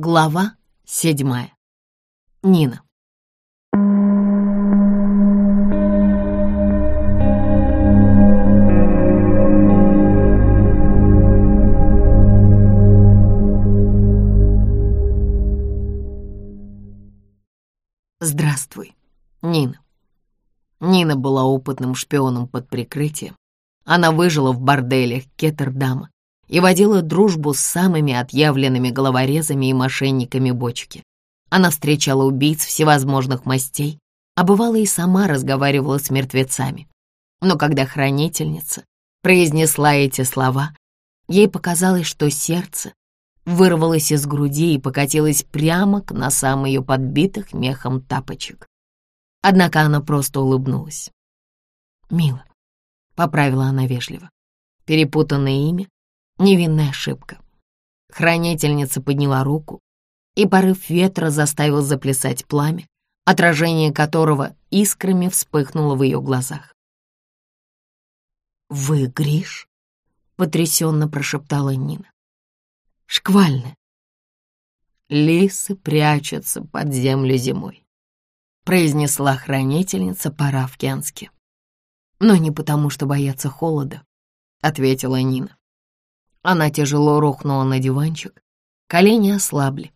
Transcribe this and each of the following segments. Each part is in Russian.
Глава седьмая. Нина. Здравствуй, Нина. Нина была опытным шпионом под прикрытием. Она выжила в борделях Кеттердама и водила дружбу с самыми отъявленными головорезами и мошенниками бочки. Она встречала убийц всевозможных мастей, а бывало и сама разговаривала с мертвецами. Но когда хранительница произнесла эти слова, ей показалось, что сердце вырвалось из груди и покатилось прямо к носам ее подбитых мехом тапочек. Однако она просто улыбнулась. «Мила», — поправила она вежливо, перепутанное имя Невинная ошибка. Хранительница подняла руку, и порыв ветра заставил заплясать пламя, отражение которого искрами вспыхнуло в ее глазах. «Вы, Гриш?» — потрясенно прошептала Нина. «Шквально!» «Лисы прячутся под землю зимой», — произнесла хранительница по-равкянски. «Но не потому, что боятся холода», — ответила Нина. Она тяжело рухнула на диванчик, колени ослабли,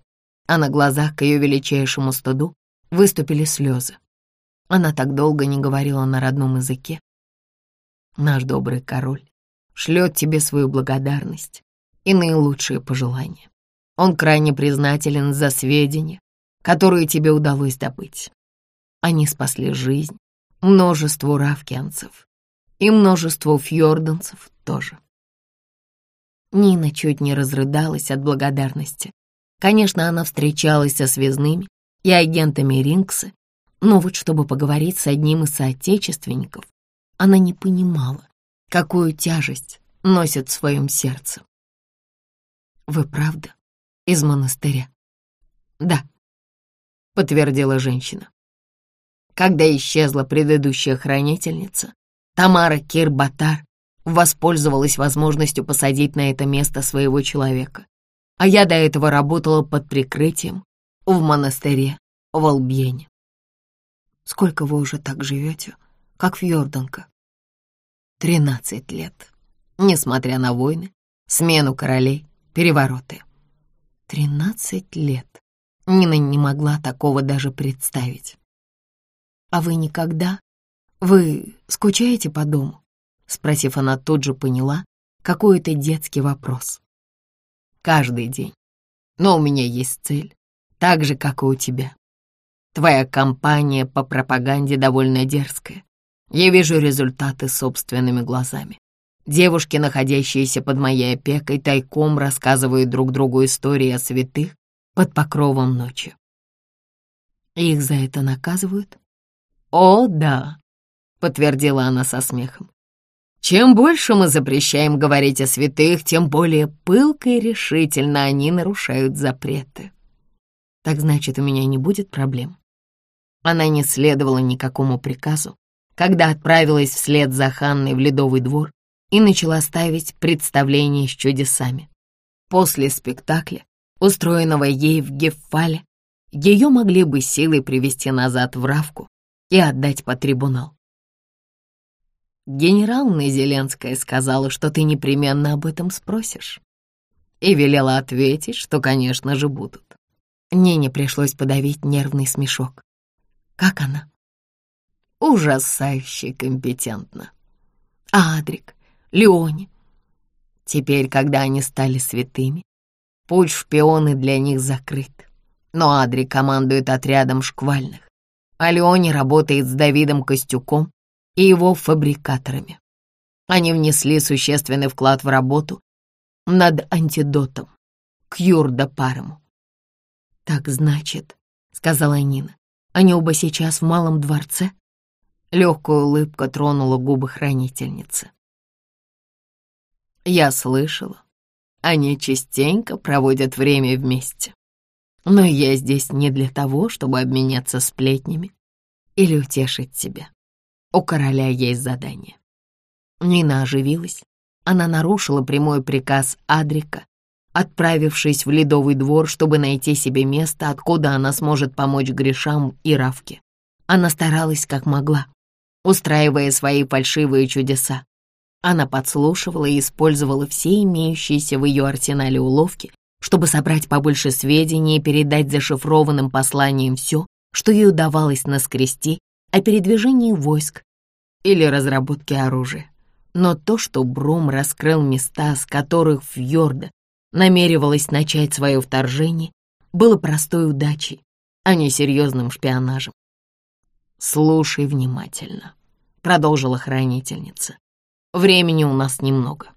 а на глазах к ее величайшему стыду выступили слезы. Она так долго не говорила на родном языке. Наш добрый король шлет тебе свою благодарность и наилучшие пожелания. Он крайне признателен за сведения, которые тебе удалось добыть. Они спасли жизнь множеству равкианцев и множеству фьорданцев тоже. Нина чуть не разрыдалась от благодарности. Конечно, она встречалась со связными и агентами Рингса, но вот чтобы поговорить с одним из соотечественников, она не понимала, какую тяжесть носит в своем сердце. «Вы правда из монастыря?» «Да», — подтвердила женщина. Когда исчезла предыдущая хранительница, Тамара Кирбатар воспользовалась возможностью посадить на это место своего человека. А я до этого работала под прикрытием в монастыре в Албьене. Сколько вы уже так живете, как Фьорданка? Тринадцать лет, несмотря на войны, смену королей, перевороты. Тринадцать лет. Нина не могла такого даже представить. А вы никогда... Вы скучаете по дому? Спросив, она тут же поняла, какой это детский вопрос. Каждый день. Но у меня есть цель, так же, как и у тебя. Твоя кампания по пропаганде довольно дерзкая. Я вижу результаты собственными глазами. Девушки, находящиеся под моей опекой, тайком рассказывают друг другу истории о святых под покровом ночи. Их за это наказывают? О, да, подтвердила она со смехом. Чем больше мы запрещаем говорить о святых, тем более пылко и решительно они нарушают запреты. Так значит, у меня не будет проблем. Она не следовала никакому приказу, когда отправилась вслед за Ханной в Ледовый двор и начала ставить представление с чудесами. После спектакля, устроенного ей в Геффале, ее могли бы силой привести назад в Равку и отдать по трибунал. Генерал Зеленская сказала, что ты непременно об этом спросишь. И велела ответить, что, конечно же, будут. Нине пришлось подавить нервный смешок. Как она? Ужасающе компетентна. А Адрик, Леони? Теперь, когда они стали святыми, путь шпионы для них закрыт. Но Адрик командует отрядом шквальных, а Леони работает с Давидом Костюком и его фабрикаторами. Они внесли существенный вклад в работу над антидотом к Юрда-Парому. «Так значит», — сказала Нина, — «они оба сейчас в малом дворце?» Легкая улыбка тронула губы хранительницы. «Я слышала, они частенько проводят время вместе. Но я здесь не для того, чтобы обменяться сплетнями или утешить тебя. У короля есть задание. Нина оживилась. Она нарушила прямой приказ Адрика отправившись в ледовый двор, чтобы найти себе место, откуда она сможет помочь Гришам и Равке. Она старалась как могла, устраивая свои фальшивые чудеса. Она подслушивала и использовала все имеющиеся в ее арсенале уловки, чтобы собрать побольше сведений и передать зашифрованным посланием все, что ей удавалось наскрести о передвижении войск или разработке оружия. Но то, что Брум раскрыл места, с которых Фьорда намеревалась начать свое вторжение, было простой удачей, а не серьезным шпионажем. «Слушай внимательно», — продолжила хранительница. «Времени у нас немного».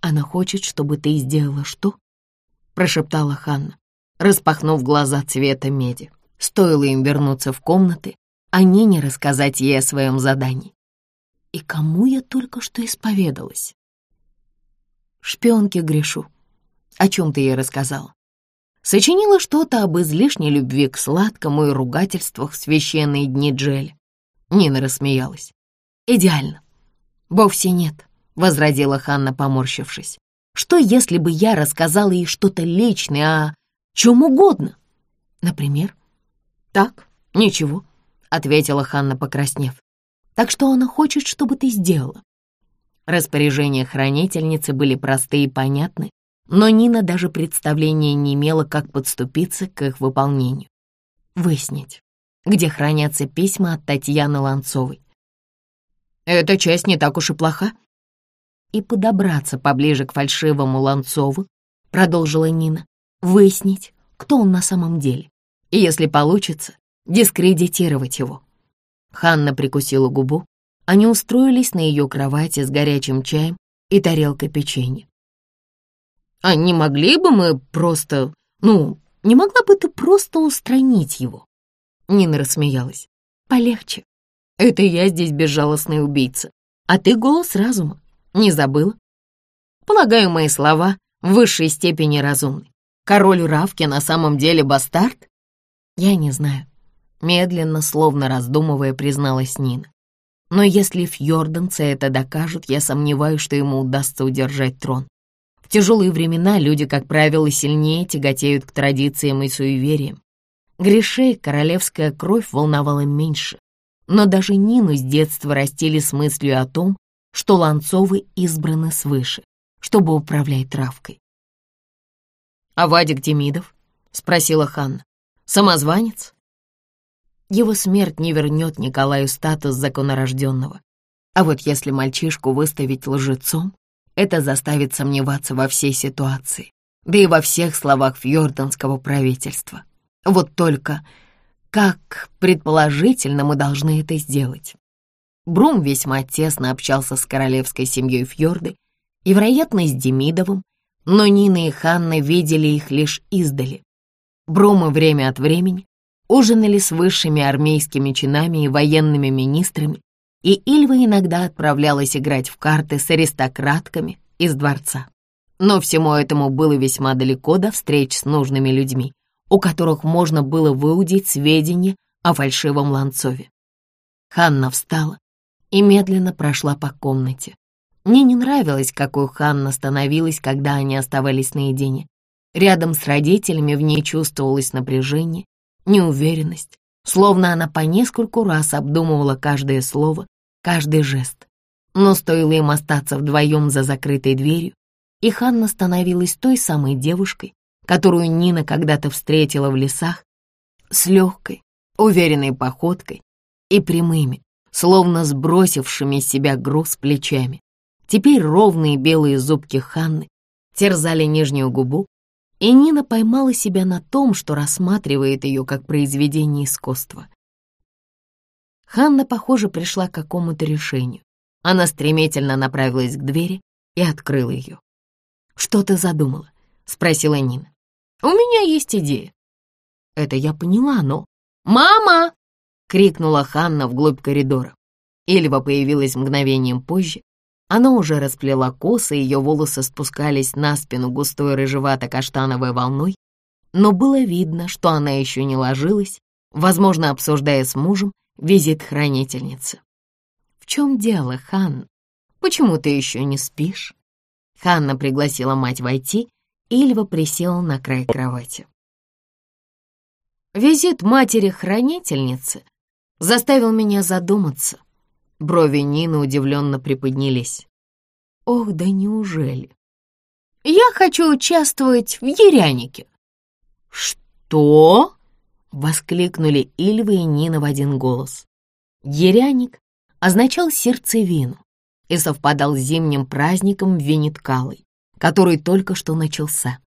«Она хочет, чтобы ты сделала что?» — прошептала Ханна, распахнув глаза цвета меди. Стоило им вернуться в комнаты, а не рассказать ей о своем задании. И кому я только что исповедалась? Шпионке грешу. О чем ты ей рассказала? Сочинила что-то об излишней любви к сладкому и ругательствах в священные дни Джель. Нина рассмеялась. «Идеально». «Вовсе нет», — возразила Ханна, поморщившись. «Что, если бы я рассказала ей что-то личное, о чем угодно? Например?» «Так, ничего», — ответила Ханна, покраснев. «Так что она хочет, чтобы ты сделала?» Распоряжения хранительницы были простые и понятны, но Нина даже представления не имела, как подступиться к их выполнению. Выяснить, где хранятся письма от Татьяны Ланцовой. «Эта часть не так уж и плоха». «И подобраться поближе к фальшивому Ланцову», — продолжила Нина, «выяснить, кто он на самом деле, и, если получится, дискредитировать его». Ханна прикусила губу, они устроились на ее кровати с горячим чаем и тарелкой печенья. «А не могли бы мы просто... Ну, не могла бы ты просто устранить его?» Нина рассмеялась. «Полегче. Это я здесь безжалостный убийца, а ты голос разума. Не забыла?» Полагаю, мои слова в высшей степени разумны. Король Равки на самом деле бастард? Я не знаю. Медленно, словно раздумывая, призналась Нина. Но если фьорданцы это докажут, я сомневаюсь, что ему удастся удержать трон. В тяжелые времена люди, как правило, сильнее тяготеют к традициям и суевериям. Гришей королевская кровь волновала меньше, но даже Нину с детства растили с мыслью о том, что Ланцовы избраны свыше, чтобы управлять травкой. «А Вадик Демидов?» — спросила Ханна. «Самозванец?» Его смерть не вернет Николаю статус законорожденного. А вот если мальчишку выставить лжецом, это заставит сомневаться во всей ситуации, да и во всех словах фьорданского правительства. Вот только как, предположительно, мы должны это сделать? Брум весьма тесно общался с королевской семьей Фьорды и, вероятно, с Демидовым, но Нина и Ханна видели их лишь издали. Брумы время от времени ужинали с высшими армейскими чинами и военными министрами, и Ильва иногда отправлялась играть в карты с аристократками из дворца. Но всему этому было весьма далеко до встреч с нужными людьми, у которых можно было выудить сведения о фальшивом Ланцове. Ханна встала и медленно прошла по комнате. Мне не нравилось, какой Ханна становилась, когда они оставались наедине. Рядом с родителями в ней чувствовалось напряжение, неуверенность, словно она по нескольку раз обдумывала каждое слово, каждый жест. Но стоило им остаться вдвоем за закрытой дверью, и Ханна становилась той самой девушкой, которую Нина когда-то встретила в лесах, с легкой, уверенной походкой и прямыми, словно сбросившими себя груз плечами. Теперь ровные белые зубки Ханны терзали нижнюю губу, и Нина поймала себя на том, что рассматривает ее как произведение искусства. Ханна, похоже, пришла к какому-то решению. Она стремительно направилась к двери и открыла ее. «Что ты задумала?» — спросила Нина. «У меня есть идея». Это я поняла, но... «Мама!» — крикнула Ханна вглубь коридора. Ильва появилась мгновением позже она уже расплела косы, ее волосы спускались на спину густой рыжевато-каштановой волной, но было видно, что она еще не ложилась, возможно, обсуждая с мужем визит хранительницы. «В чем дело, Хан? Почему ты еще не спишь?» Ханна пригласила мать войти, Ильва присела на край кровати. Визит матери-хранительницы заставил меня задуматься. Брови Нины удивленно приподнялись. Ох, да неужели? Я хочу участвовать в Ерянике. Что? Воскликнули Ильва и Нина в один голос. Еряник означал сердцевину и совпадал с зимним праздником Венеткалой, который только что начался.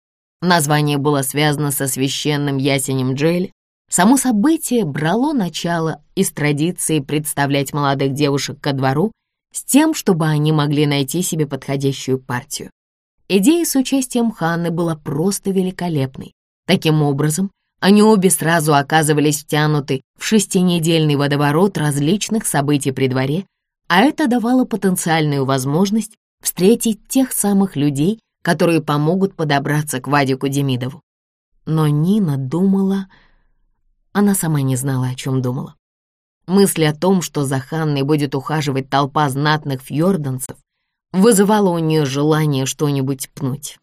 Название было связано со священным ясенем Джель. Само событие брало начало из традиции представлять молодых девушек ко двору с тем, чтобы они могли найти себе подходящую партию. Идея с участием Ханны была просто великолепной. Таким образом, они обе сразу оказывались втянуты в шестинедельный водоворот различных событий при дворе, а это давало потенциальную возможность встретить тех самых людей, которые помогут подобраться к Вадику Демидову. Но Нина думала... Она сама не знала, о чем думала. Мысль о том, что за Ханной будет ухаживать толпа знатных фьорданцев, вызывала у нее желание что-нибудь пнуть.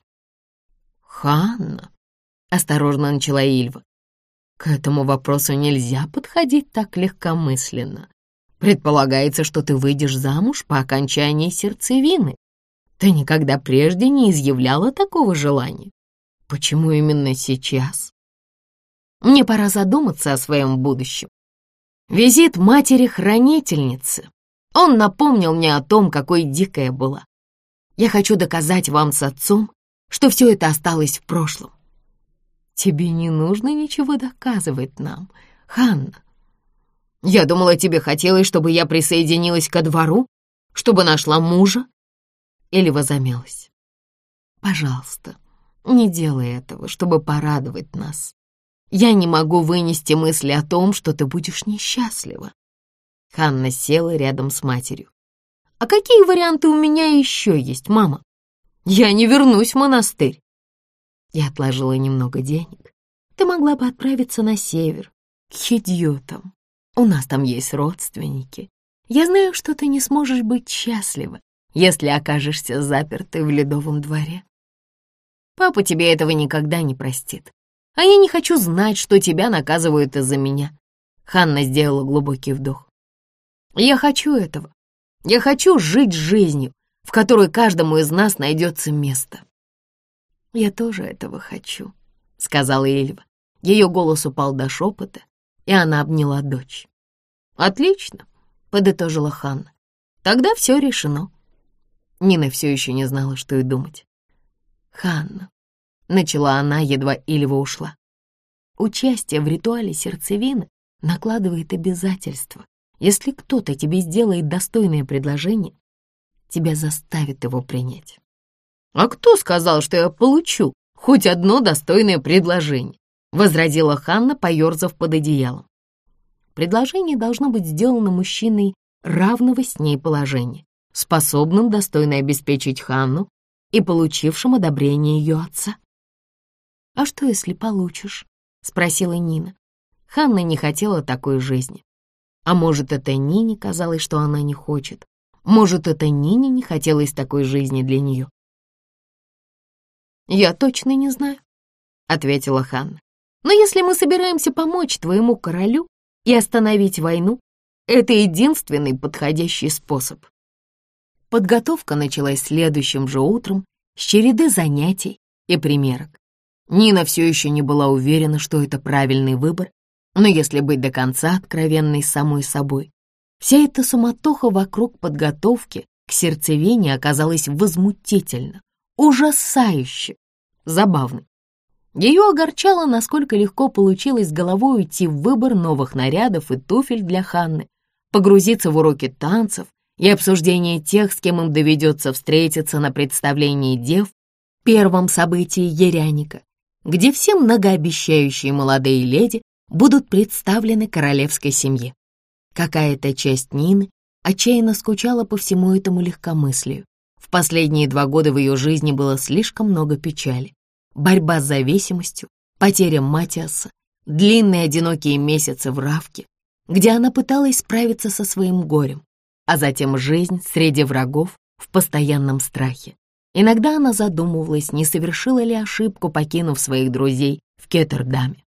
«Ханна», — осторожно начала Ильва, — «к этому вопросу нельзя подходить так легкомысленно. Предполагается, что ты выйдешь замуж по окончании сердцевины. Ты никогда прежде не изъявляла такого желания. Почему именно сейчас? Мне пора задуматься о своем будущем. Визит матери-хранительницы. Он напомнил мне о том, какой дикая была. Я хочу доказать вам с отцом, что все это осталось в прошлом. Тебе не нужно ничего доказывать нам, Ханна. Я думала, тебе хотелось, чтобы я присоединилась ко двору, чтобы нашла мужа. Или возомелась. Пожалуйста, не делай этого, чтобы порадовать нас. Я не могу вынести мысли о том, что ты будешь несчастлива. Ханна села рядом с матерью. «А какие варианты у меня еще есть, мама? Я не вернусь в монастырь». Я отложила немного денег. Ты могла бы отправиться на север, к хидьотам. У нас там есть родственники. Я знаю, что ты не сможешь быть счастлива, если окажешься запертой в ледовом дворе. Папа тебе этого никогда не простит. А я не хочу знать, что тебя наказывают из-за меня. Ханна сделала глубокий вдох. Я хочу этого. Я хочу жить жизнью, в которой каждому из нас найдется место. Я тоже этого хочу, сказала Эльва. Ее голос упал до шепота, и она обняла дочь. «Отлично», — подытожила Ханна. «Тогда все решено». Нина все еще не знала, что и думать. «Ханна», — начала она, едва Ильва ушла. «Участие в ритуале сердцевины накладывает обязательства. Если кто-то тебе сделает достойное предложение, тебя заставит его принять». «А кто сказал, что я получу хоть одно достойное предложение?» — возразила Ханна, поерзав под одеялом. Предложение должно быть сделано мужчиной равного с ней положения, способным достойно обеспечить Ханну и получившим одобрение ее отца. «А что, если получишь?» — спросила Нина. Ханна не хотела такой жизни. А может, это Нине казалось, что она не хочет. Может, это Нине не хотелось такой жизни для нее. «Я точно не знаю», — ответила Ханна. Но если мы собираемся помочь твоему королю и остановить войну, это единственный подходящий способ. Подготовка началась следующим же утром с череды занятий и примерок. Нина все еще не была уверена, что это правильный выбор, но если быть до конца откровенной самой собой, вся эта суматоха вокруг подготовки к сердцевине оказалась возмутительно, ужасающе, забавной. Ее огорчало, насколько легко получилось головой уйти в выбор новых нарядов и туфель для Ханны, погрузиться в уроки танцев и обсуждение тех, с кем им доведется встретиться на представлении дев, первом событии Еряника, где все многообещающие молодые леди будут представлены королевской семье. Какая-то часть Нины отчаянно скучала по всему этому легкомыслию. В последние два года в ее жизни было слишком много печали борьба с зависимостью, потеря Матиаса, длинные одинокие месяцы в Равке, где она пыталась справиться со своим горем, а затем жизнь среди врагов в постоянном страхе. Иногда она задумывалась, не совершила ли ошибку, покинув своих друзей в Кеттердаме.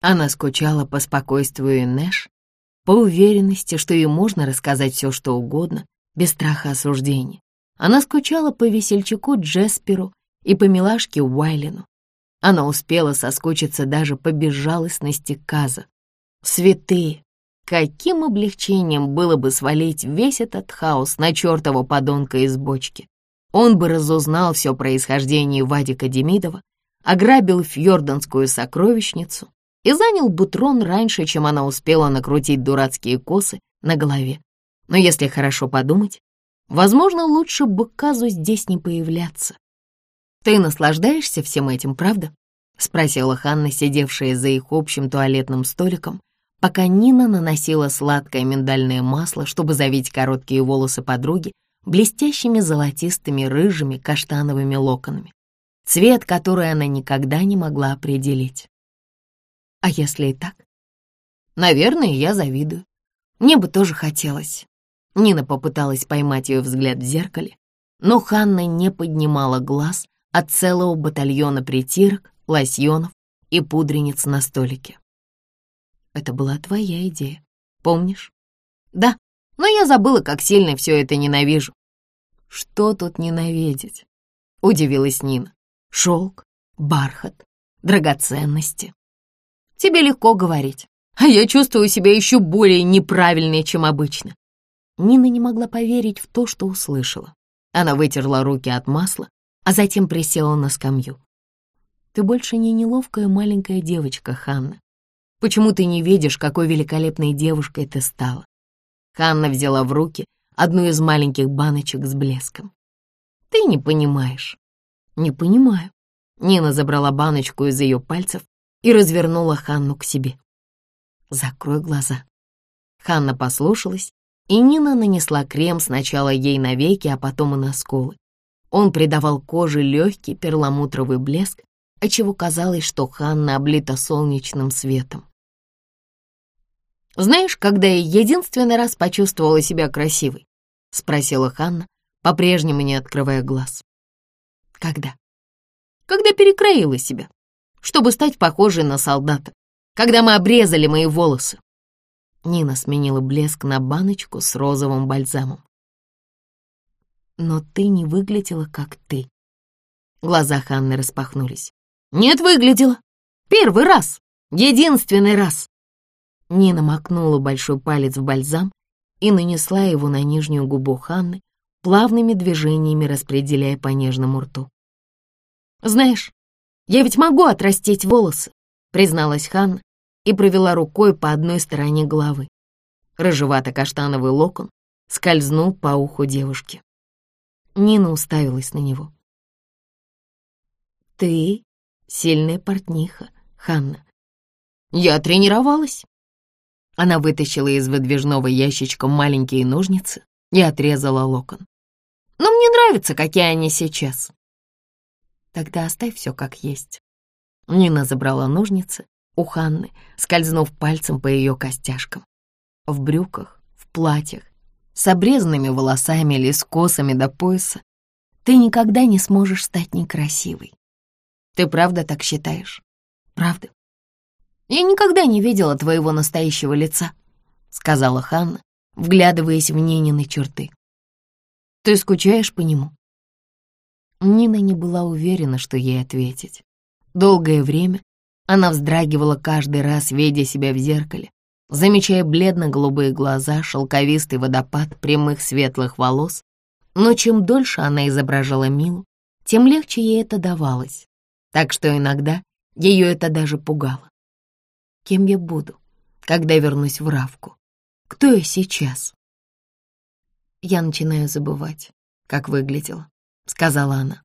Она скучала по спокойствию Нэш, по уверенности, что ей можно рассказать все, что угодно, без страха осуждения. Она скучала по весельчаку Джесперу и по милашке Уайлину. Она успела соскучиться даже по безжалостности Каза. Святые! Каким облегчением было бы свалить весь этот хаос на чертова подонка из бочки. Он бы разузнал все происхождение Вадика Демидова, ограбил фьорданскую сокровищницу и занял бутрон раньше, чем она успела накрутить дурацкие косы на голове. Но если хорошо подумать, возможно, лучше бы Казу здесь не появляться. «Ты наслаждаешься всем этим, правда?» — спросила Ханна, сидевшая за их общим туалетным столиком, пока Нина наносила сладкое миндальное масло, чтобы завить короткие волосы подруги блестящими золотистыми рыжими каштановыми локонами, цвет который она никогда не могла определить. А если и так? Наверное, я завидую. Мне бы тоже хотелось. Нина попыталась поймать ее взгляд в зеркале, но Ханна не поднимала глаз от целого батальона притирок, лосьонов и пудрениц на столике. Это была твоя идея, помнишь? Да, но я забыла, как сильно все это ненавижу. Что тут ненавидеть? Удивилась Нина. Шелк, бархат, драгоценности. Тебе легко говорить, а я чувствую себя еще более неправильной, чем обычно. Нина не могла поверить в то, что услышала. Она вытерла руки от масла, а затем присела на скамью. «Ты больше не неловкая маленькая девочка, Ханна. Почему ты не видишь, какой великолепной девушкой ты стала?» Ханна взяла в руки одну из маленьких баночек с блеском. «Ты не понимаешь». «Не понимаю». Нина забрала баночку из ее пальцев и развернула Ханну к себе. «Закрой глаза». Ханна послушалась, и Нина нанесла крем сначала ей на веки, а потом и на скулы. Он придавал коже легкий перламутровый блеск, отчего казалось, что Ханна облита солнечным светом. «Знаешь, когда я единственный раз почувствовала себя красивой?» — спросила Ханна, по-прежнему не открывая глаз. «Когда?» «Когда перекроила себя, чтобы стать похожей на солдата, когда мы обрезали мои волосы». Нина сменила блеск на баночку с розовым бальзамом. «Но ты не выглядела, как ты». Глаза Ханны распахнулись. «Нет, выглядела. Первый раз. Единственный раз». Нина макнула большой палец в бальзам и нанесла его на нижнюю губу Ханны, плавными движениями распределяя по нежному рту. «Знаешь, я ведь могу отрастить волосы», — призналась Ханна и провела рукой по одной стороне головы. Рыжевато-каштановый локон скользнул по уху девушки. Нина уставилась на него. «Ты сильная портниха, Ханна». «Я тренировалась», она вытащила из выдвижного ящичка маленькие ножницы и отрезала локон. «Но мне нравится, какие они сейчас». «Тогда оставь все как есть». Нина забрала ножницы у Ханны, скользнув пальцем по ее костяшкам. В брюках, в платьях, с обрезанными волосами или с косами до пояса ты никогда не сможешь стать некрасивой. Ты правда так считаешь? Правда? «Я никогда не видела твоего настоящего лица», — сказала Ханна, вглядываясь в Нинины черты. «Ты скучаешь по нему?» Нина не была уверена, что ей ответить. Долгое время она вздрагивала каждый раз, видя себя в зеркале, замечая бледно-голубые глаза, шелковистый водопад прямых светлых волос. Но чем дольше она изображала Милу, тем легче ей это давалось, так что иногда ее это даже пугало. Кем я буду, когда вернусь в Равку? Кто я сейчас? Я начинаю забывать, как выглядела, сказала она.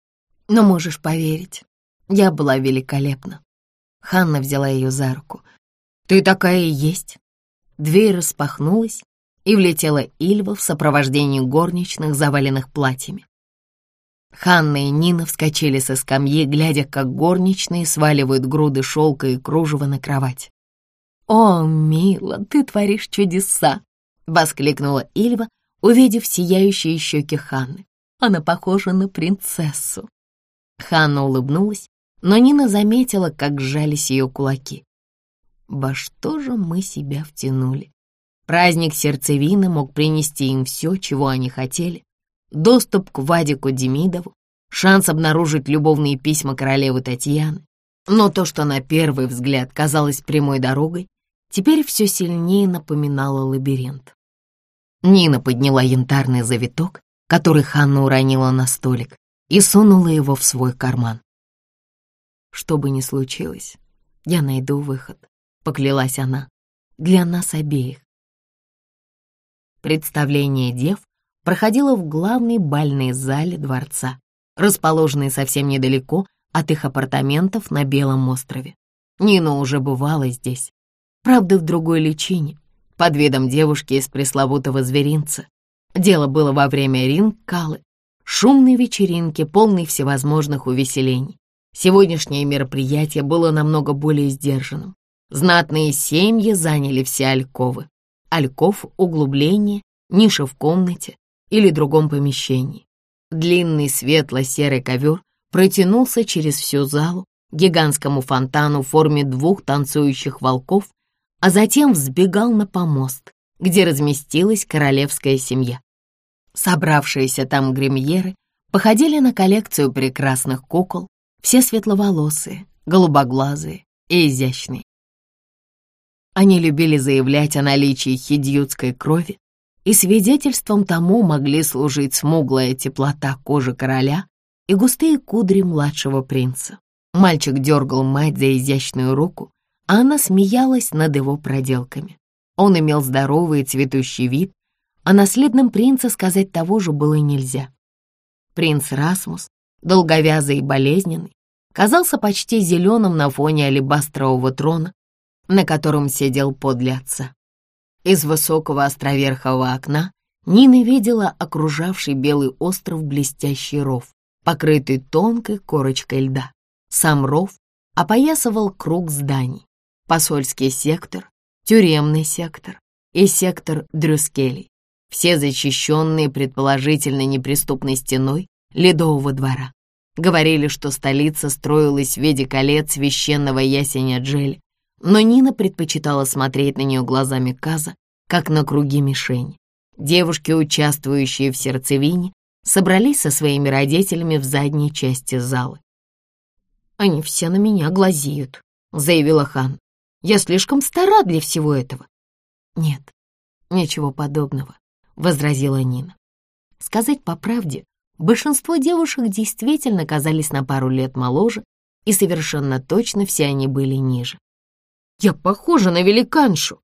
Но можешь поверить, я была великолепна. Ханна взяла ее за руку. Ты такая и есть. Дверь распахнулась, и влетела Ильва в сопровождении горничных, заваленных платьями. Ханна и Нина вскочили со скамьи, глядя, как горничные сваливают груды шелка и кружева на кровать. «О, мила, ты творишь чудеса!» — воскликнула Ильва, увидев сияющие щеки Ханны. Она похожа на принцессу». Ханна улыбнулась, но Нина заметила, как сжались ее кулаки. Во что же мы себя втянули? Праздник сердцевины мог принести им все, чего они хотели. Доступ к Вадику Демидову, шанс обнаружить любовные письма королевы Татьяны. Но то, что на первый взгляд казалось прямой дорогой, теперь все сильнее напоминало лабиринт. Нина подняла янтарный завиток, который Ханна уронила на столик, и сунула его в свой карман. Что бы ни случилось, я найду выход, поклялась она, для нас обеих. Представление дев проходило в главной бальной зале дворца, расположенной совсем недалеко от их апартаментов на Белом острове. Нина уже бывала здесь, правда, в другой личине, под видом девушки из пресловутого зверинца. Дело было во время ринг-калы, шумной вечеринки, полной всевозможных увеселений. Сегодняшнее мероприятие было намного более сдержанным. Знатные семьи заняли все альковы. Альков — углубление, ниша в комнате или другом помещении. Длинный светло-серый ковер протянулся через всю залу гигантскому фонтану в форме двух танцующих волков, а затем взбегал на помост, где разместилась королевская семья. Собравшиеся там гримьеры походили на коллекцию прекрасных кукол, все светловолосые, голубоглазые и изящные. Они любили заявлять о наличии хидьютской крови, и свидетельством тому могли служить смуглая теплота кожи короля и густые кудри младшего принца. Мальчик дергал мать за изящную руку, она смеялась над его проделками. Он имел здоровый и цветущий вид, а наследным принца сказать того же было нельзя. Принц Расмус, долговязый и болезненный, казался почти зеленым на фоне алебастрового трона, на котором сидел подле. Из высокого островерхого окна Нина видела окружавший белый остров блестящий ров, покрытый тонкой корочкой льда. Сам ров опоясывал круг зданий, посольский сектор, тюремный сектор и сектор Дрюскелей, все защищенные предположительно неприступной стеной ледового двора. Говорили, что столица строилась в виде колец священного ясеня Джель, но Нина предпочитала смотреть на нее глазами Каза, как на круги мишень. Девушки, участвующие в сердцевине, собрались со своими родителями в задней части зала. «Они все на меня глазеют», — заявила Хан. Я слишком стара для всего этого». «Нет, ничего подобного», — возразила Нина. Сказать по правде, большинство девушек действительно казались на пару лет моложе, и совершенно точно все они были ниже. «Я похожа на великаншу!»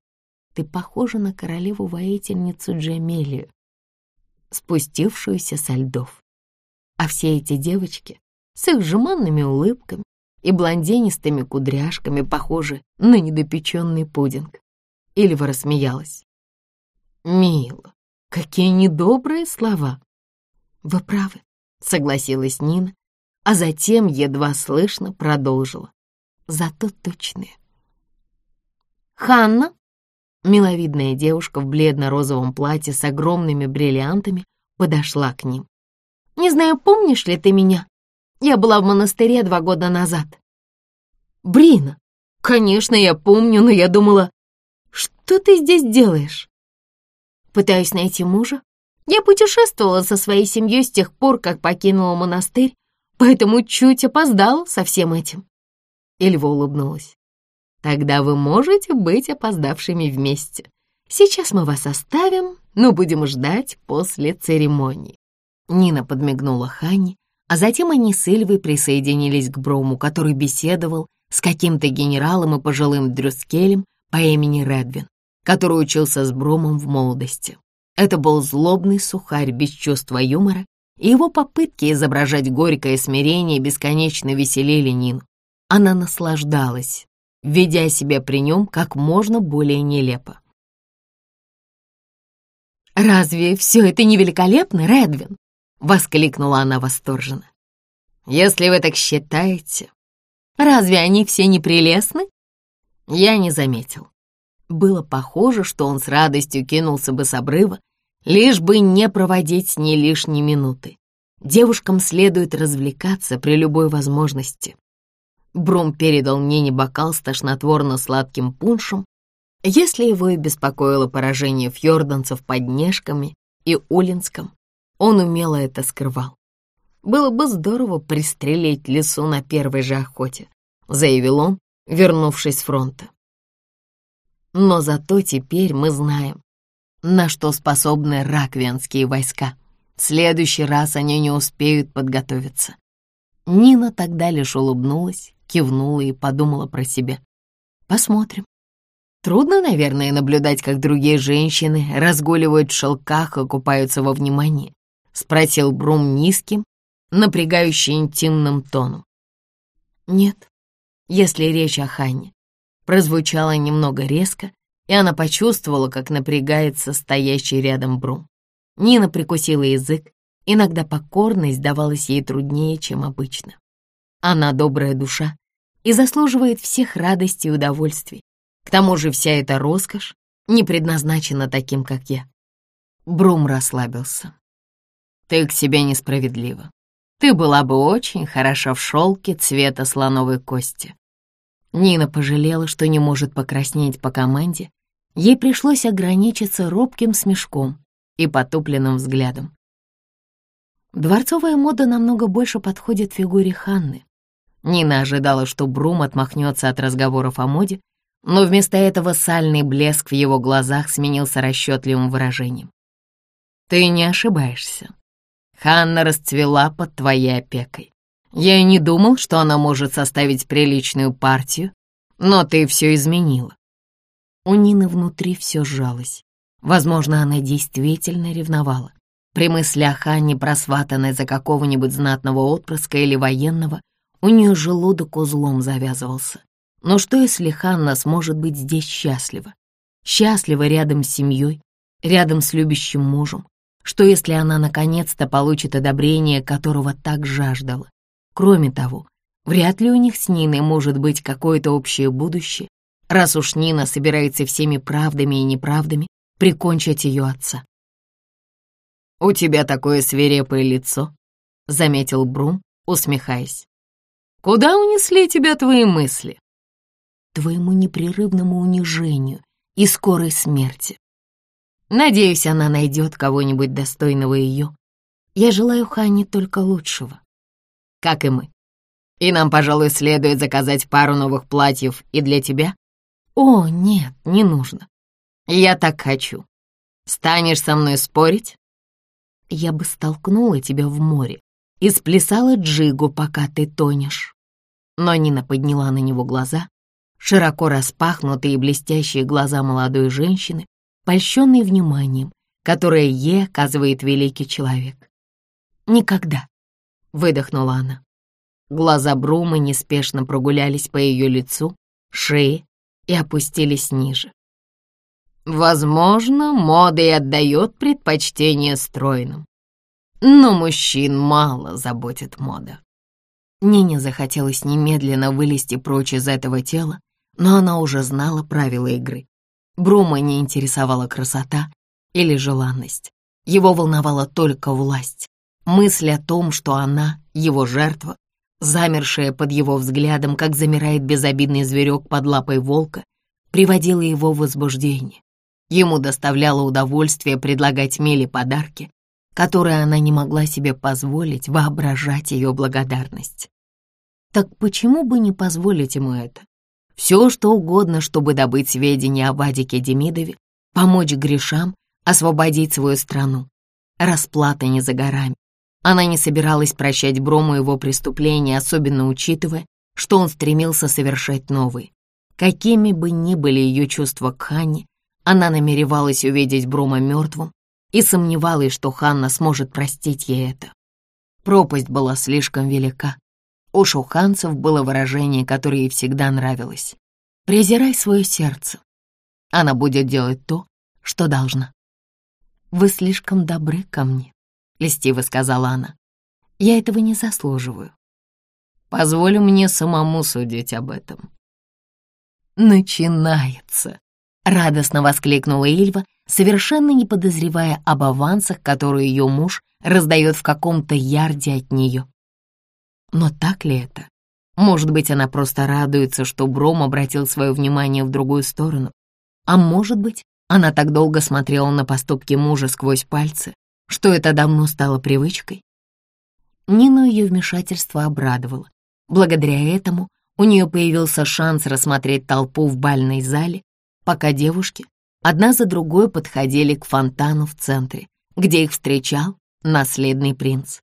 «Ты похожа на королеву-воительницу Джамелию, спустившуюся со льдов. А все эти девочки с их жеманными улыбками, и блондинистыми кудряшками, похожи на недопеченный пудинг. Ильва рассмеялась. «Мило, какие недобрые слова!» «Вы правы», — согласилась Нина, а затем едва слышно продолжила. «Зато точные». «Ханна?» Миловидная девушка в бледно-розовом платье с огромными бриллиантами подошла к ним. «Не знаю, помнишь ли ты меня? Я была в монастыре два года назад. Брина, конечно, я помню, но я думала, что ты здесь делаешь? Пытаюсь найти мужа. Я путешествовала со своей семьей с тех пор, как покинула монастырь, поэтому чуть опоздала со всем этим. Эльва улыбнулась. Тогда вы можете быть опоздавшими вместе. Сейчас мы вас оставим, но будем ждать после церемонии. Нина подмигнула Ханне, а затем они с Эльвой присоединились к Брому, который беседовал с каким-то генералом и пожилым Дрюскелем по имени Редвин, который учился с Бромом в молодости. Это был злобный сухарь без чувства юмора, и его попытки изображать горькое смирение бесконечно веселили Нину. Она наслаждалась, ведя себя при нем как можно более нелепо. «Разве все это не великолепно, Редвин?» Воскликнула она восторженно. «Если вы так считаете, разве они все не прелестны?» Я не заметил. Было похоже, что он с радостью кинулся бы с обрыва, лишь бы не проводить ней лишней минуты. девушкам следует развлекаться при любой возможности. Брум передал Нине бокал с тошнотворно-сладким пуншем. Если его и беспокоило поражение фьорданцев под Нежками и Улинском, он умело это скрывал. Было бы здорово пристрелить лесу на первой же охоте, заявил он, вернувшись с фронта. Но зато теперь мы знаем, на что способны раквианские войска. В следующий раз они не успеют подготовиться. Нина тогда лишь улыбнулась, кивнула и подумала про себя. Посмотрим. Трудно, наверное, наблюдать, как другие женщины разгуливают в шелках и купаются во внимании, спросил Брум низким, напрягающе интимным тоном. Нет, если речь о Ханне. Прозвучало немного резко, и она почувствовала, как напрягается стоящий рядом Брум. Нина прикусила язык, иногда покорность давалась ей труднее, чем обычно. Она добрая душа и заслуживает всех радостей и удовольствий. К тому же вся эта роскошь не предназначена таким, как я. Брум расслабился. Ты к себе несправедлива. Ты была бы очень хороша в шелке цвета слоновой кости. Нина пожалела, что не может покраснеть по команде. Ей пришлось ограничиться робким смешком и потупленным взглядом. Дворцовая мода намного больше подходит фигуре Ханны. Нина ожидала, что Брум отмахнется от разговоров о моде, но вместо этого сальный блеск в его глазах сменился расчетливым выражением. «Ты не ошибаешься. Ханна расцвела под твоей опекой. Я и не думал, что она может составить приличную партию, но ты все изменила». У Нины внутри все сжалось. Возможно, она действительно ревновала. При мысли о Ханне, просватанной за какого-нибудь знатного отпрыска или военного, у нее желудок узлом завязывался. Но что, если Ханна сможет быть здесь счастлива? Счастлива рядом с семьей, рядом с любящим мужем? Что, если она наконец-то получит одобрение, которого так жаждала? Кроме того, вряд ли у них с Ниной может быть какое-то общее будущее, раз уж Нина собирается всеми правдами и неправдами прикончить ее отца. «У тебя такое свирепое лицо», — заметил Брум, усмехаясь. «Куда унесли тебя твои мысли?» «Твоему непрерывному унижению и скорой смерти. Надеюсь, она найдет кого-нибудь достойного ее. Я желаю Ханне только лучшего, как и мы. И нам, пожалуй, следует заказать пару новых платьев и для тебя. О, нет, не нужно. Я так хочу. Станешь со мной спорить? Я бы столкнула тебя в море и сплясала джигу, пока ты тонешь. Но Нина подняла на него глаза, широко распахнутые и блестящие глаза молодой женщины, польщенной вниманием, которое ей оказывает великий человек. «Никогда», — выдохнула она. Глаза Брумы неспешно прогулялись по ее лицу, шее и опустились ниже. Возможно, мода и отдает предпочтение стройным. Но мужчин мало заботит мода. Нине захотелось немедленно вылезти прочь из этого тела, но она уже знала правила игры. Брума не интересовала красота или желанность. Его волновала только власть. Мысль о том, что она, его жертва, замершая под его взглядом, как замирает безобидный зверек под лапой волка, приводила его в возбуждение. Ему доставляло удовольствие предлагать Меле подарки, которые она не могла себе позволить воображать ее благодарность. Так почему бы не позволить ему это? Все, что угодно, чтобы добыть сведения о Вадике Демидове, помочь грешам, освободить свою страну. Расплата не за горами. Она не собиралась прощать Брому его преступления, особенно учитывая, что он стремился совершать новые. Какими бы ни были ее чувства к Ханне, она намеревалась увидеть Брума мертвым и сомневалась, что Ханна сможет простить ей это. Пропасть была слишком велика. У шуханцев было выражение, которое ей всегда нравилось. «Презирай свое сердце. Она будет делать то, что должна». «Вы слишком добры ко мне», — льстиво сказала она. «Я этого не заслуживаю». «Позволь мне самому судить об этом». «Начинается», Радостно воскликнула Ильва, совершенно не подозревая об авансах, которые ее муж раздает в каком-то ярде от нее. Но так ли это? Может быть, она просто радуется, что Бром обратил свое внимание в другую сторону. А может быть, она так долго смотрела на поступки мужа сквозь пальцы, что это давно стало привычкой. Нину ее вмешательство обрадовало. Благодаря этому у нее появился шанс рассмотреть толпу в бальной зале, пока девушки одна за другой подходили к фонтану в центре, где их встречал наследный принц.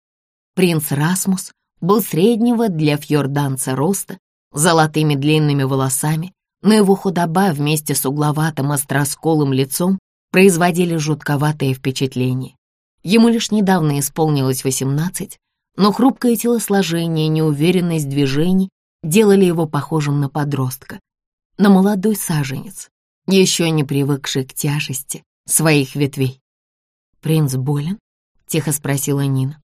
Принц Расмус был среднего для фьорданца роста, золотыми длинными волосами, но его худоба вместе с угловатым остросколым лицом производили жутковатое впечатление. Ему лишь недавно исполнилось восемнадцать, но хрупкое телосложение и неуверенность движений делали его похожим на подростка, на молодой саженец, еще не привыкший к тяжести своих ветвей. «Принц болен?» — тихо спросила Нина.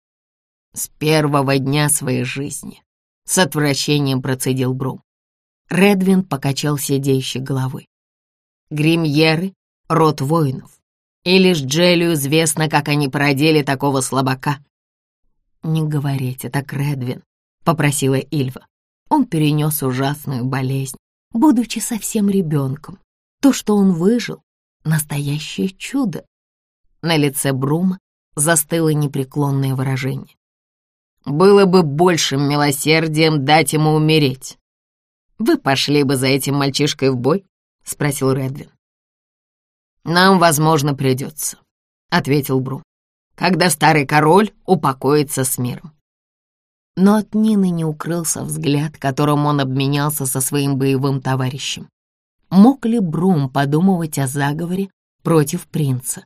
«С первого дня своей жизни», — с отвращением процедил Брум. Редвин покачал сидящей головой. «Гримьеры — род воинов, и лишь Джелю известно, как они породили такого слабака». «Не говорите так, Редвин», — попросила Ильва. Он перенес ужасную болезнь, будучи совсем ребенком. То, что он выжил — настоящее чудо. На лице Брума застыло непреклонное выражение. «Было бы большим милосердием дать ему умереть. Вы пошли бы за этим мальчишкой в бой?» — спросил Редвин. «Нам, возможно, придется», — ответил Брум когда старый король упокоится с миром. Но от Нины не укрылся взгляд, которым он обменялся со своим боевым товарищем. Мог ли Брум подумывать о заговоре против принца?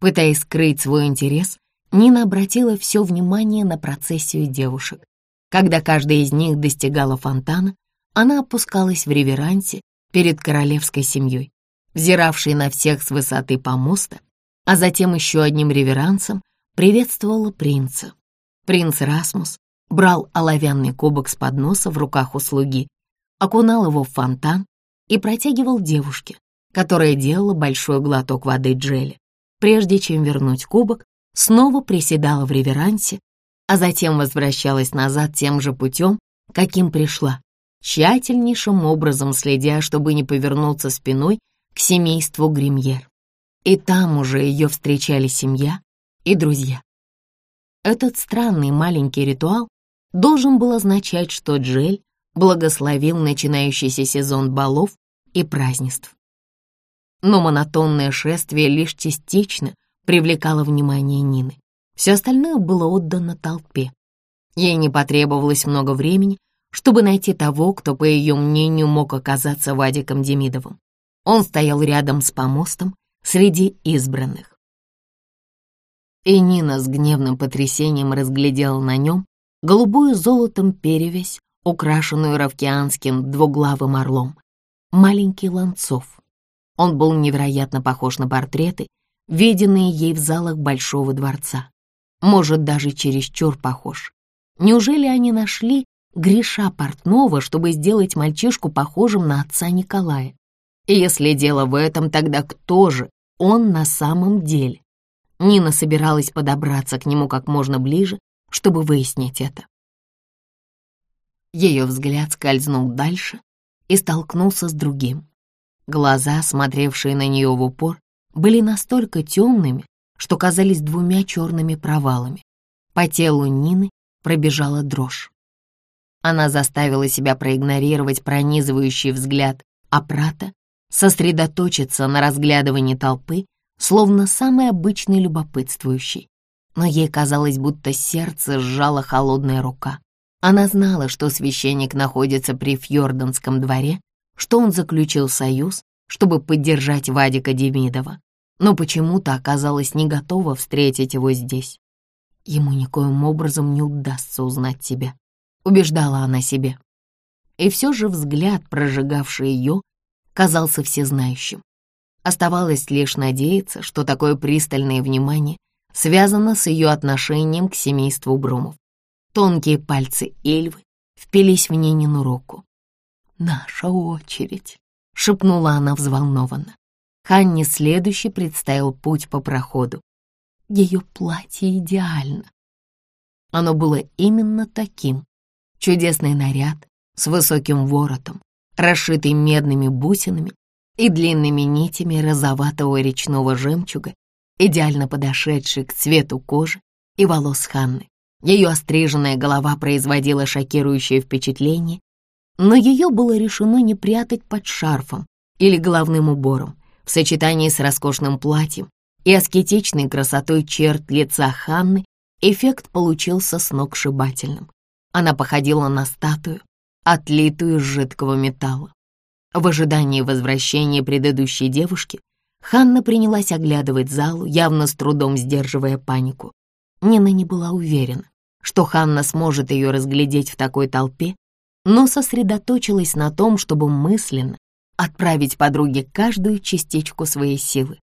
Пытаясь скрыть свой интерес, Нина обратила все внимание на процессию девушек. Когда каждая из них достигала фонтана, она опускалась в реверансе перед королевской семьей, взиравшей на всех с высоты помоста, а затем еще одним реверансом приветствовала принца. Принц Расмус брал оловянный кубок с подноса в руках у слуги, окунал его в фонтан и протягивал девушке, которая делала большой глоток воды Джелли. Прежде чем вернуть кубок, снова приседала в реверансе, а затем возвращалась назад тем же путем, каким пришла, тщательнейшим образом следя, чтобы не повернуться спиной к семейству Гримьер. И там уже ее встречали семья, и друзья. Этот странный маленький ритуал должен был означать, что Джель благословил начинающийся сезон балов и празднеств. Но монотонное шествие лишь частично привлекало внимание Нины. Все остальное было отдано толпе. Ей не потребовалось много времени, чтобы найти того, кто, по ее мнению, мог оказаться Вадиком Демидовым. Он стоял рядом с помостом среди избранных и Нина с гневным потрясением разглядела на нем голубую золотом перевесь, украшенную равкианским двуглавым орлом. Маленький Ланцов. Он был невероятно похож на портреты, виденные ей в залах Большого дворца. Может, даже чересчур похож. Неужели они нашли Гриша Портнова, чтобы сделать мальчишку похожим на отца Николая? И если дело в этом, тогда кто же он на самом деле? Нина собиралась подобраться к нему как можно ближе, чтобы выяснить это. Ее взгляд скользнул дальше и столкнулся с другим. Глаза, смотревшие на нее в упор, были настолько темными, что казались двумя черными провалами. По телу Нины пробежала дрожь. Она заставила себя проигнорировать пронизывающий взгляд Апрата, сосредоточиться на разглядывании толпы словно самый обычный любопытствующий. Но ей казалось, будто сердце сжала холодная рука. Она знала, что священник находится при Фьорданском дворе, что он заключил союз, чтобы поддержать Вадика Демидова, но почему-то оказалась не готова встретить его здесь. Ему никоим образом не удастся узнать тебя, убеждала она себе. И все же взгляд, прожигавший ее, казался всезнающим. Оставалось лишь надеяться, что такое пристальное внимание связано с ее отношением к семейству Брумов. Тонкие пальцы Эльвы впились в Нинину руку. «Наша очередь», — шепнула она взволнованно. Ханне следующий представил путь по проходу. Ее платье идеально, Оно было именно таким. Чудесный наряд с высоким воротом, расшитый медными бусинами и длинными нитями розоватого речного жемчуга, идеально подошедший к цвету кожи и волос Ханны. Ее остриженная голова производила шокирующее впечатление, но ее было решено не прятать под шарфом или головным убором. В сочетании с роскошным платьем и аскетичной красотой черт лица Ханны эффект получился сногсшибательным. Она походила на статую, отлитую из жидкого металла. В ожидании возвращения предыдущей девушки Ханна принялась оглядывать залу, явно с трудом сдерживая панику. Нина не была уверена, что Ханна сможет ее разглядеть в такой толпе, но сосредоточилась на том, чтобы мысленно отправить подруге каждую частичку своей силы.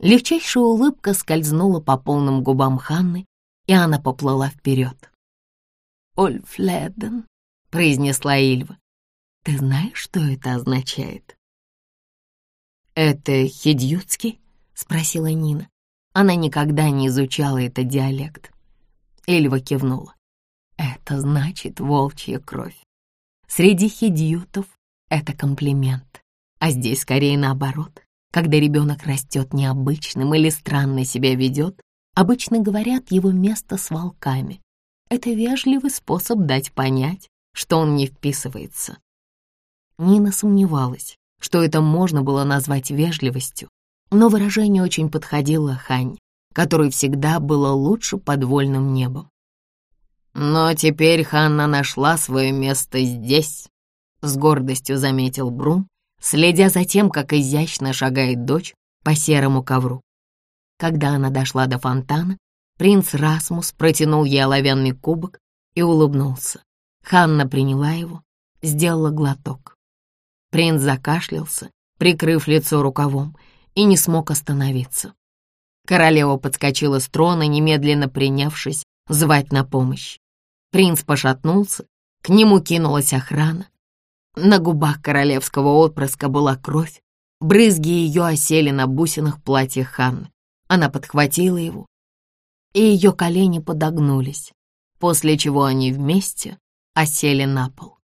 Легчайшая улыбка скользнула по полным губам Ханны, и она поплыла вперед. «Ольфледен», — произнесла Ильва, — «ты знаешь, что это означает?» «Это хидьютский?» — спросила Нина. Она никогда не изучала этот диалект. Эльва кивнула. Это значит волчья кровь. Среди хидьютов это комплимент, а здесь скорее наоборот. Когда ребенок растет необычным или странно себя ведет, обычно говорят его место с волками. Это вежливый способ дать понять, что он не вписывается. Нина сомневалась, что это можно было назвать вежливостью, но выражение очень подходило Хань, которой всегда было лучше под вольным небом. «Но теперь Ханна нашла свое место здесь», — с гордостью заметил Брун, следя за тем, как изящно шагает дочь по серому ковру. Когда она дошла до фонтана, принц Расмус протянул ей оловянный кубок и улыбнулся. Ханна приняла его, сделала глоток. Принц закашлялся, прикрыв лицо рукавом, и не смог остановиться. Королева подскочила с трона, немедленно принявшись звать на помощь. Принц пошатнулся, к нему кинулась охрана. На губах королевского отпрыска была кровь, брызги ее осели на бусинах платья Ханны. Она подхватила его, и ее колени подогнулись, после чего они вместе осели на пол.